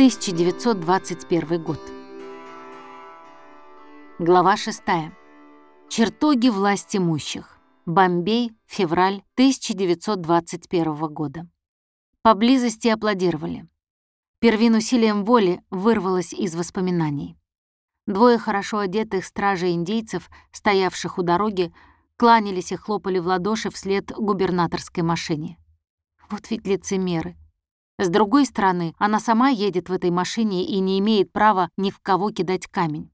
1921 год. Глава 6. Чертоги власть имущих. Бомбей, февраль 1921 года. Поблизости аплодировали. Первин усилием воли вырвалась из воспоминаний. Двое хорошо одетых стражей-индейцев, стоявших у дороги, кланялись и хлопали в ладоши вслед губернаторской машине. Вот ведь лицемеры. С другой стороны, она сама едет в этой машине и не имеет права ни в кого кидать камень.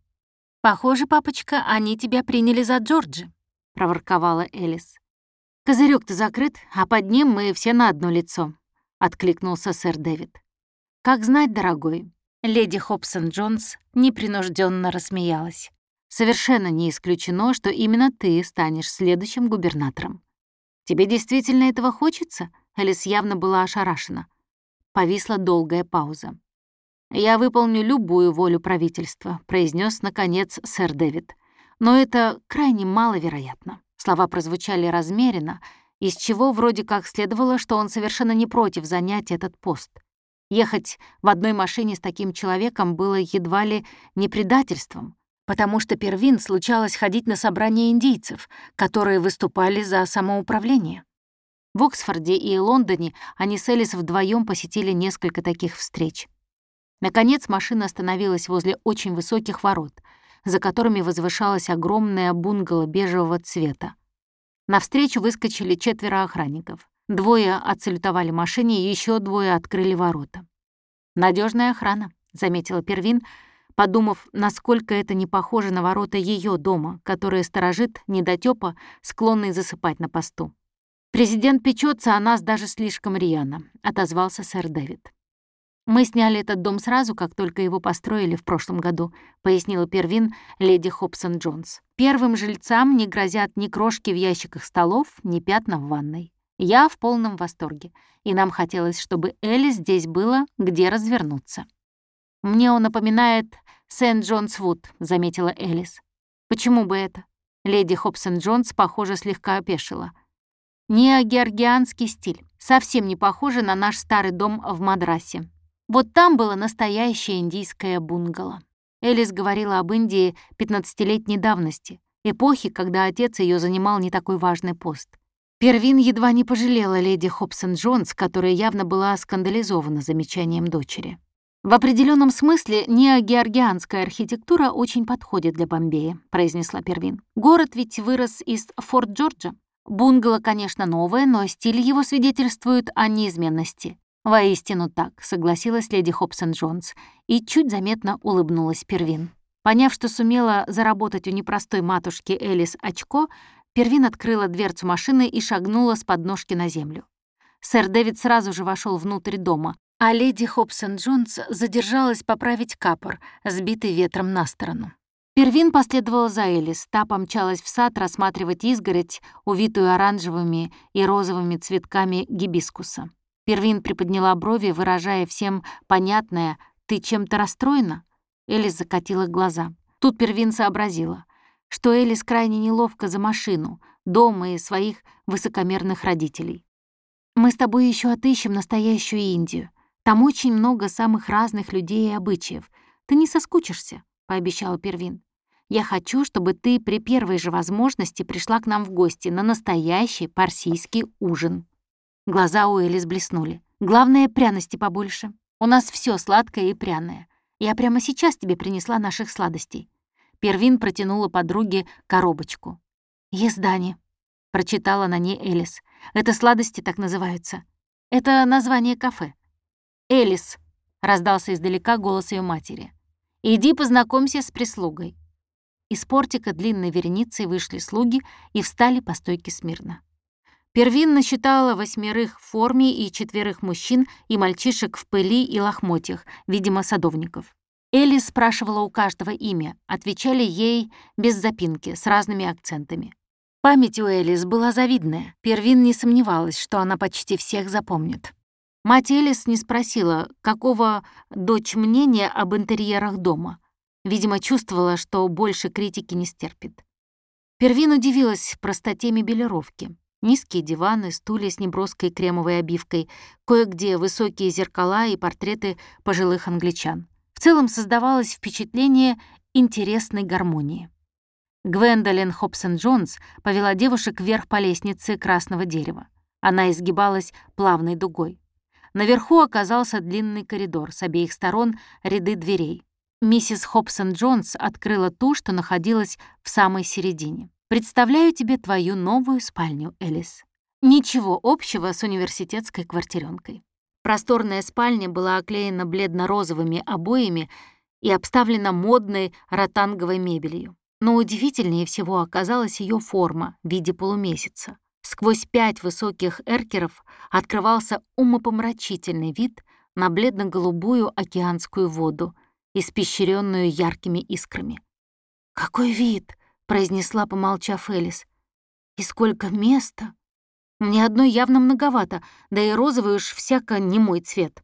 «Похоже, папочка, они тебя приняли за Джорджи», — проворковала Элис. «Козырёк-то закрыт, а под ним мы все на одно лицо», — откликнулся сэр Дэвид. «Как знать, дорогой». Леди Хобсон Джонс непринужденно рассмеялась. «Совершенно не исключено, что именно ты станешь следующим губернатором. Тебе действительно этого хочется?» Элис явно была ошарашена. Повисла долгая пауза. «Я выполню любую волю правительства», — произнес наконец сэр Дэвид. «Но это крайне маловероятно». Слова прозвучали размеренно, из чего вроде как следовало, что он совершенно не против занять этот пост. Ехать в одной машине с таким человеком было едва ли не предательством, потому что Первин случалось ходить на собрания индийцев, которые выступали за самоуправление. В Оксфорде и Лондоне они с Элис вдвоем посетили несколько таких встреч. Наконец машина остановилась возле очень высоких ворот, за которыми возвышалась огромная бунгало бежевого цвета. Навстречу выскочили четверо охранников. Двое отсалютовали машине, еще двое открыли ворота. Надежная охрана», — заметила Первин, подумав, насколько это не похоже на ворота ее дома, которые сторожит недотёпа, склонный засыпать на посту. «Президент печется о нас даже слишком рьяно», — отозвался сэр Дэвид. «Мы сняли этот дом сразу, как только его построили в прошлом году», — пояснила Первин леди Хобсон Джонс. «Первым жильцам не грозят ни крошки в ящиках столов, ни пятна в ванной. Я в полном восторге, и нам хотелось, чтобы Элли здесь было, где развернуться». «Мне он напоминает Сент-Джонс-Вуд», — заметила Элис. «Почему бы это?» Леди Хобсон Джонс, похоже, слегка опешила — Неогеоргианский стиль, совсем не похоже на наш старый дом в Мадрасе. Вот там было настоящее индийское бунгало. Элис говорила об Индии 15-летней давности, эпохи, когда отец ее занимал не такой важный пост. Первин едва не пожалела леди Хобсон Джонс, которая явно была скандализована замечанием дочери. «В определенном смысле неогеоргианская архитектура очень подходит для Бомбея», — произнесла Первин. «Город ведь вырос из Форт-Джорджа. Бунгало, конечно, новое, но стиль его свидетельствует о неизменности. «Воистину так», — согласилась леди Хобсон Джонс и чуть заметно улыбнулась Первин. Поняв, что сумела заработать у непростой матушки Элис очко, Первин открыла дверцу машины и шагнула с подножки на землю. Сэр Дэвид сразу же вошел внутрь дома, а леди Хобсон Джонс задержалась поправить капор, сбитый ветром на сторону. Первин последовала за Элис, та помчалась в сад рассматривать изгородь, увитую оранжевыми и розовыми цветками гибискуса. Первин приподняла брови, выражая всем понятное «ты чем-то расстроена?» Элис закатила глаза. Тут Первин сообразила, что Элис крайне неловко за машину, дома и своих высокомерных родителей. «Мы с тобой еще отыщем настоящую Индию. Там очень много самых разных людей и обычаев. Ты не соскучишься», — пообещала Первин. Я хочу, чтобы ты при первой же возможности пришла к нам в гости на настоящий парсийский ужин». Глаза у Элис блеснули. «Главное, пряности побольше. У нас все сладкое и пряное. Я прямо сейчас тебе принесла наших сладостей». Первин протянула подруге коробочку. «Ездани», — прочитала на ней Элис. «Это сладости так называются. Это название кафе». «Элис», — раздался издалека голос ее матери. «Иди познакомься с прислугой. Из портика длинной вереницей вышли слуги и встали по стойке смирно. Первин насчитала восьмерых в форме и четверых мужчин и мальчишек в пыли и лохмотьях, видимо, садовников. Элли спрашивала у каждого имя, отвечали ей без запинки, с разными акцентами. Память у Элис была завидная. Первин не сомневалась, что она почти всех запомнит. Мать Элис не спросила, какого дочь мнения об интерьерах дома — Видимо, чувствовала, что больше критики не стерпит. Первин удивилась простоте мебелировки. Низкие диваны, стулья с неброской кремовой обивкой, кое-где высокие зеркала и портреты пожилых англичан. В целом создавалось впечатление интересной гармонии. Гвендолин Хобсон-Джонс повела девушек вверх по лестнице красного дерева. Она изгибалась плавной дугой. Наверху оказался длинный коридор, с обеих сторон ряды дверей. Миссис Хобсон-Джонс открыла ту, что находилась в самой середине. «Представляю тебе твою новую спальню, Элис. Ничего общего с университетской квартирёнкой». Просторная спальня была оклеена бледно-розовыми обоями и обставлена модной ротанговой мебелью. Но удивительнее всего оказалась ее форма в виде полумесяца. Сквозь пять высоких эркеров открывался умопомрачительный вид на бледно-голубую океанскую воду, испещренную яркими искрами. «Какой вид!» — произнесла, помолчав Элис. «И сколько места! Мне одной явно многовато, да и розовый уж всяко не мой цвет».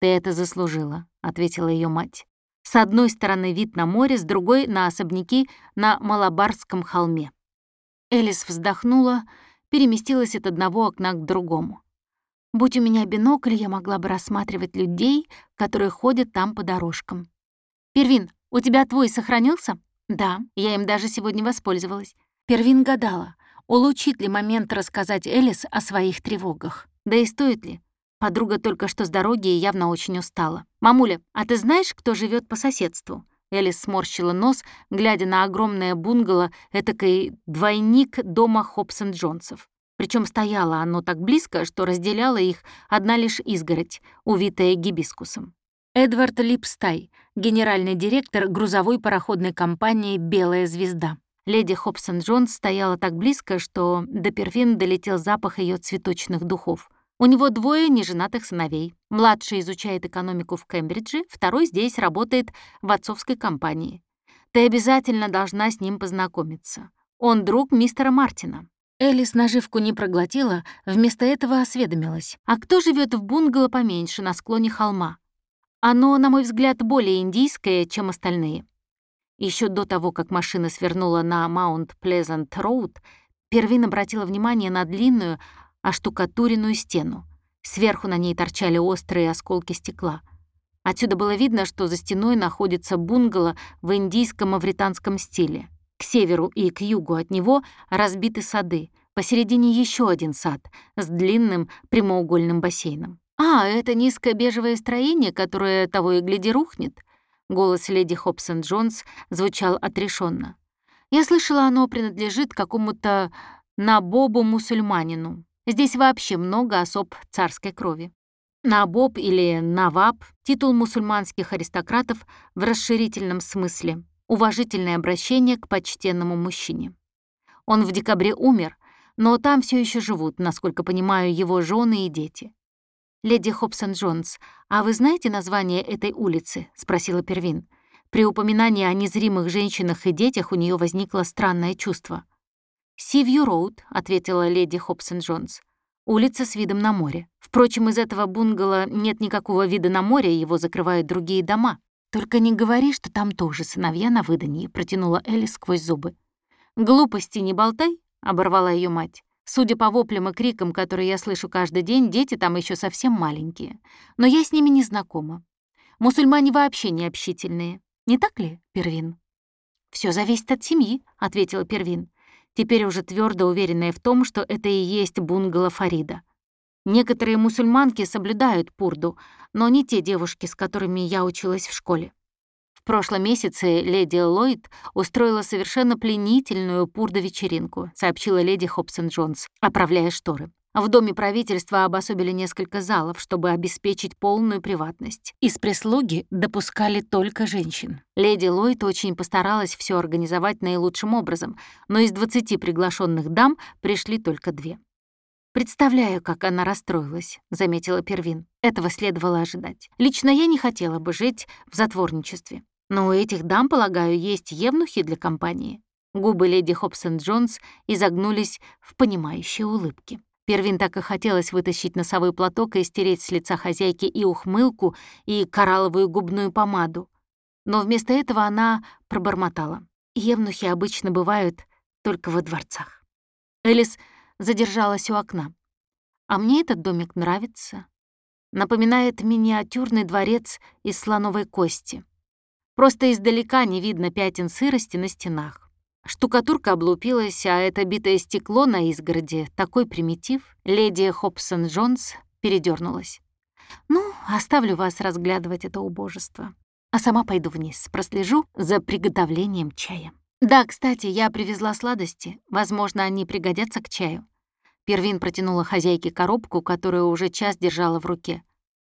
«Ты это заслужила», — ответила ее мать. С одной стороны вид на море, с другой — на особняки на Малабарском холме. Элис вздохнула, переместилась от одного окна к другому. Будь у меня бинокль, я могла бы рассматривать людей, которые ходят там по дорожкам. «Первин, у тебя твой сохранился?» «Да, я им даже сегодня воспользовалась». Первин гадала, улучшит ли момент рассказать Элис о своих тревогах. Да и стоит ли? Подруга только что с дороги и явно очень устала. «Мамуля, а ты знаешь, кто живет по соседству?» Элис сморщила нос, глядя на огромное бунгало, этакой двойник дома Хобсон-Джонсов. Причем стояло оно так близко, что разделяла их одна лишь изгородь, увитая гибискусом. Эдвард Липстай, генеральный директор грузовой пароходной компании «Белая звезда». Леди Хобсон-Джонс стояла так близко, что до первин долетел запах ее цветочных духов. У него двое неженатых сыновей. Младший изучает экономику в Кембридже, второй здесь работает в отцовской компании. Ты обязательно должна с ним познакомиться. Он друг мистера Мартина». Элис наживку не проглотила, вместо этого осведомилась. «А кто живет в бунгало поменьше, на склоне холма? Оно, на мой взгляд, более индийское, чем остальные». Еще до того, как машина свернула на Маунт Плезант Роуд, Первин обратила внимание на длинную, оштукатуренную стену. Сверху на ней торчали острые осколки стекла. Отсюда было видно, что за стеной находится бунгало в индийско-мавританском стиле. К северу и к югу от него разбиты сады, посередине еще один сад с длинным прямоугольным бассейном. «А, это низкое бежевое строение, которое того и гляди рухнет?» Голос леди Хобсон Джонс звучал отрешенно. «Я слышала, оно принадлежит какому-то набобу-мусульманину. Здесь вообще много особ царской крови. Набоб или Наваб — титул мусульманских аристократов в расширительном смысле, уважительное обращение к почтенному мужчине. Он в декабре умер, но там все еще живут, насколько понимаю, его жены и дети. «Леди Хобсон Джонс, а вы знаете название этой улицы?» — спросила Первин. При упоминании о незримых женщинах и детях у нее возникло странное чувство — «Сивью Роуд», — ответила леди Хобсон Джонс. «Улица с видом на море. Впрочем, из этого бунгало нет никакого вида на море, его закрывают другие дома. Только не говори, что там тоже сыновья на выданье», — протянула Элли сквозь зубы. «Глупости не болтай», — оборвала ее мать. «Судя по воплям и крикам, которые я слышу каждый день, дети там еще совсем маленькие. Но я с ними не знакома. Мусульмане вообще не общительные. Не так ли, Первин?» Все зависит от семьи», — ответила Первин теперь уже твердо уверенная в том, что это и есть бунгало Фарида. Некоторые мусульманки соблюдают пурду, но не те девушки, с которыми я училась в школе. В прошлом месяце леди Ллойд устроила совершенно пленительную пурдо-вечеринку, сообщила леди Хобсон Джонс, оправляя шторы. В доме правительства обособили несколько залов, чтобы обеспечить полную приватность. Из прислуги допускали только женщин. Леди Ллойд очень постаралась все организовать наилучшим образом, но из 20 приглашенных дам пришли только две. «Представляю, как она расстроилась», — заметила Первин. Этого следовало ожидать. «Лично я не хотела бы жить в затворничестве. Но у этих дам, полагаю, есть евнухи для компании». Губы леди Хобсон Джонс изогнулись в понимающей улыбке. Первин так и хотелось вытащить носовой платок и стереть с лица хозяйки и ухмылку, и коралловую губную помаду. Но вместо этого она пробормотала. Евнухи обычно бывают только во дворцах. Элис задержалась у окна. «А мне этот домик нравится. Напоминает миниатюрный дворец из слоновой кости. Просто издалека не видно пятен сырости на стенах. Штукатурка облупилась, а это битое стекло на изгороде — такой примитив. Леди Хобсон Джонс передернулась. «Ну, оставлю вас разглядывать это убожество. А сама пойду вниз, прослежу за приготовлением чая». «Да, кстати, я привезла сладости. Возможно, они пригодятся к чаю». Первин протянула хозяйке коробку, которую уже час держала в руке.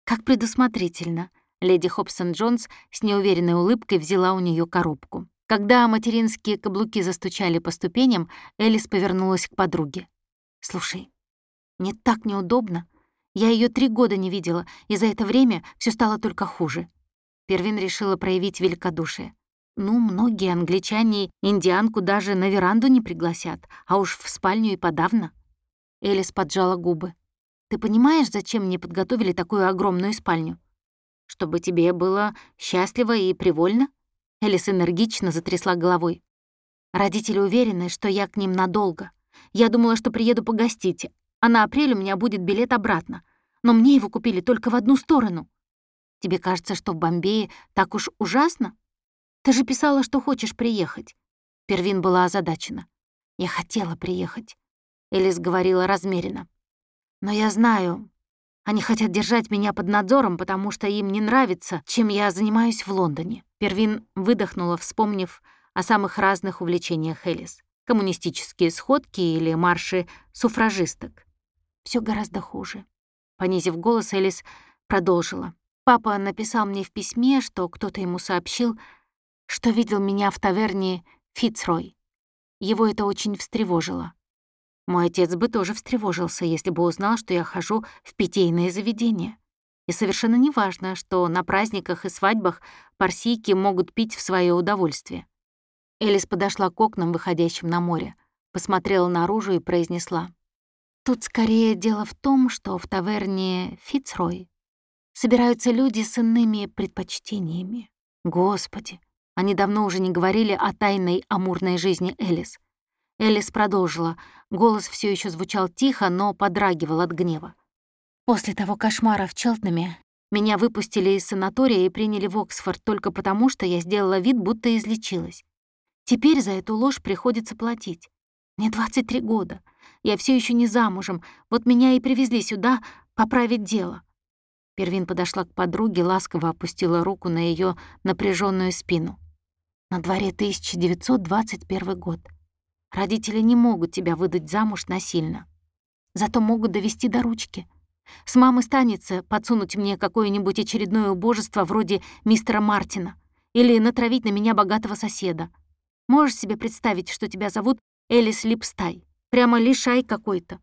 «Как предусмотрительно». Леди Хобсон Джонс с неуверенной улыбкой взяла у нее коробку. Когда материнские каблуки застучали по ступеням, Элис повернулась к подруге. «Слушай, мне так неудобно. Я ее три года не видела, и за это время все стало только хуже». Первин решила проявить великодушие. Ну, многие англичане индианку даже на веранду не пригласят, а уж в спальню и подавно. Элис поджала губы. «Ты понимаешь, зачем мне подготовили такую огромную спальню? Чтобы тебе было счастливо и привольно?» Элис энергично затрясла головой. «Родители уверены, что я к ним надолго. Я думала, что приеду погостить, а на апрель у меня будет билет обратно. Но мне его купили только в одну сторону. Тебе кажется, что в Бомбее так уж ужасно?» Ты же писала, что хочешь приехать». Первин была озадачена. «Я хотела приехать», — Элис говорила размеренно. «Но я знаю, они хотят держать меня под надзором, потому что им не нравится, чем я занимаюсь в Лондоне». Первин выдохнула, вспомнив о самых разных увлечениях Элис. Коммунистические сходки или марши суфражисток. Все гораздо хуже. Понизив голос, Элис продолжила. Папа написал мне в письме, что кто-то ему сообщил, что видел меня в таверне Фицрой. Его это очень встревожило. Мой отец бы тоже встревожился, если бы узнал, что я хожу в питейное заведение. И совершенно неважно, что на праздниках и свадьбах парсийки могут пить в свое удовольствие. Элис подошла к окнам, выходящим на море, посмотрела наружу и произнесла. «Тут скорее дело в том, что в таверне Фицрой собираются люди с иными предпочтениями. Господи, они давно уже не говорили о тайной амурной жизни Элис. Элис продолжила. Голос все еще звучал тихо, но подрагивал от гнева. После того кошмара в Челтнаме меня выпустили из санатория и приняли в Оксфорд только потому, что я сделала вид, будто излечилась. Теперь за эту ложь приходится платить. Мне 23 года. Я все еще не замужем. Вот меня и привезли сюда поправить дело. Первин подошла к подруге, ласково опустила руку на ее напряженную спину. На дворе 1921 год. Родители не могут тебя выдать замуж насильно. Зато могут довести до ручки. С мамы станется подсунуть мне какое-нибудь очередное убожество вроде мистера Мартина или натравить на меня богатого соседа. Можешь себе представить, что тебя зовут Элис Липстай? Прямо лишай какой-то.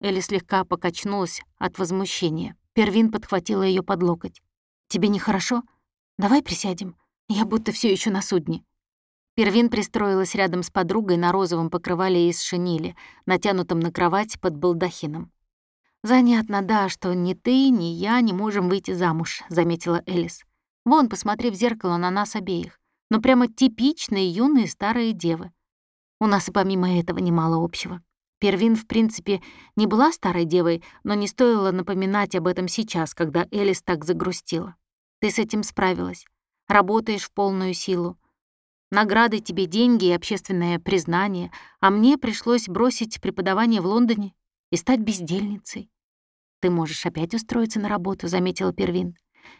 Элли слегка покачнулась от возмущения. Первин подхватила ее под локоть. «Тебе нехорошо? Давай присядем. Я будто все еще на судне. Первин пристроилась рядом с подругой на розовом покрывале из шинили, натянутом на кровать под балдахином. «Занятно, да, что ни ты, ни я не можем выйти замуж», — заметила Элис. «Вон, посмотри в зеркало на нас обеих. Ну, прямо типичные юные старые девы. У нас и помимо этого немало общего. Первин, в принципе, не была старой девой, но не стоило напоминать об этом сейчас, когда Элис так загрустила. Ты с этим справилась работаешь в полную силу. Награды тебе деньги и общественное признание, а мне пришлось бросить преподавание в Лондоне и стать бездельницей. «Ты можешь опять устроиться на работу», — заметила Первин.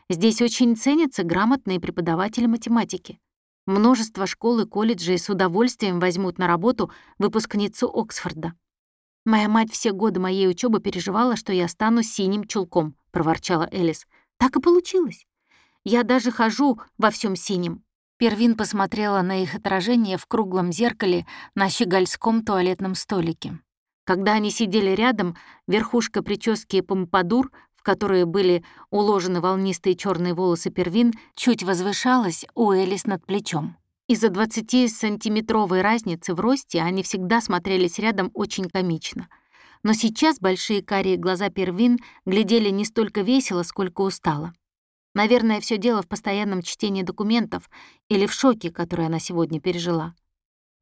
«Здесь очень ценятся грамотные преподаватели математики. Множество школ и колледжей с удовольствием возьмут на работу выпускницу Оксфорда». «Моя мать все годы моей учебы переживала, что я стану синим чулком», — проворчала Элис. «Так и получилось. Я даже хожу во всем синем». Первин посмотрела на их отражение в круглом зеркале на щегольском туалетном столике. Когда они сидели рядом, верхушка прически помпадур, в которые были уложены волнистые черные волосы Первин, чуть возвышалась у Элис над плечом. Из-за 20-сантиметровой разницы в росте они всегда смотрелись рядом очень комично. Но сейчас большие карие глаза Первин глядели не столько весело, сколько устало. Наверное, все дело в постоянном чтении документов или в шоке, который она сегодня пережила.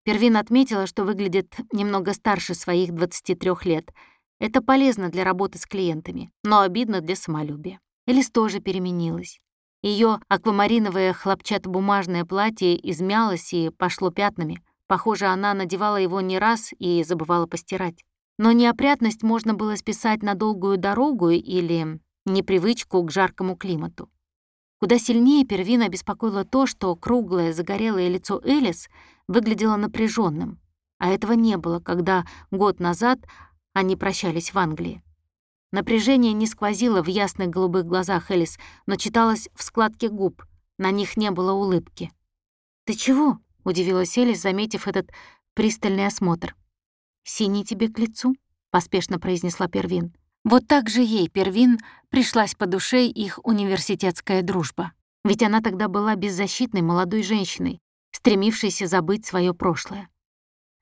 Первин отметила, что выглядит немного старше своих 23 лет. Это полезно для работы с клиентами, но обидно для самолюбия. Элис тоже переменилась. Ее аквамариновое хлопчатобумажное платье измялось и пошло пятнами. Похоже, она надевала его не раз и забывала постирать. Но неопрятность можно было списать на долгую дорогу или непривычку к жаркому климату. Куда сильнее Первина беспокоило то, что круглое загорелое лицо Элис выглядело напряженным, а этого не было, когда год назад они прощались в Англии. Напряжение не сквозило в ясных голубых глазах Элис, но читалось в складке губ, на них не было улыбки. «Ты чего?» — удивилась Элис, заметив этот пристальный осмотр. «Синий тебе к лицу?» — поспешно произнесла Первин. Вот так же ей, Первин, пришлась по душе их университетская дружба. Ведь она тогда была беззащитной молодой женщиной, стремившейся забыть свое прошлое.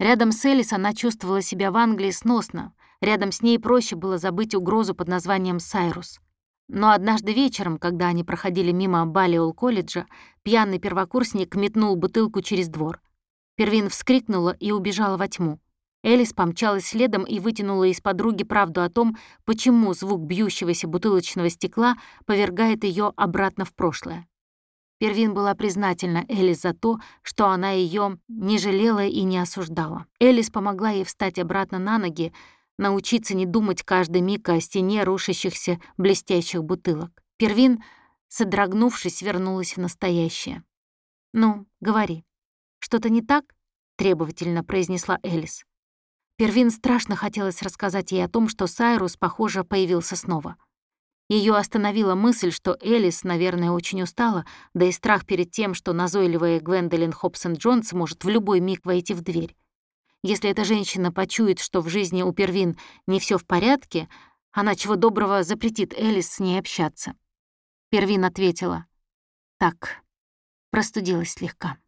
Рядом с Элис она чувствовала себя в Англии сносно, рядом с ней проще было забыть угрозу под названием Сайрус. Но однажды вечером, когда они проходили мимо Балиол-колледжа, пьяный первокурсник метнул бутылку через двор. Первин вскрикнула и убежала во тьму. Элис помчалась следом и вытянула из подруги правду о том, почему звук бьющегося бутылочного стекла повергает ее обратно в прошлое. Первин была признательна Элис за то, что она ее не жалела и не осуждала. Элис помогла ей встать обратно на ноги, научиться не думать каждый миг о стене рушащихся блестящих бутылок. Первин, содрогнувшись, вернулась в настоящее. «Ну, говори. Что-то не так?» — требовательно произнесла Элис. Первин страшно хотелось рассказать ей о том, что Сайрус, похоже, появился снова. Ее остановила мысль, что Элис, наверное, очень устала, да и страх перед тем, что назойливая Гвендолин Хобсон-Джонс может в любой миг войти в дверь. Если эта женщина почует, что в жизни у Первин не все в порядке, она чего доброго запретит Элис с ней общаться. Первин ответила. «Так, простудилась слегка».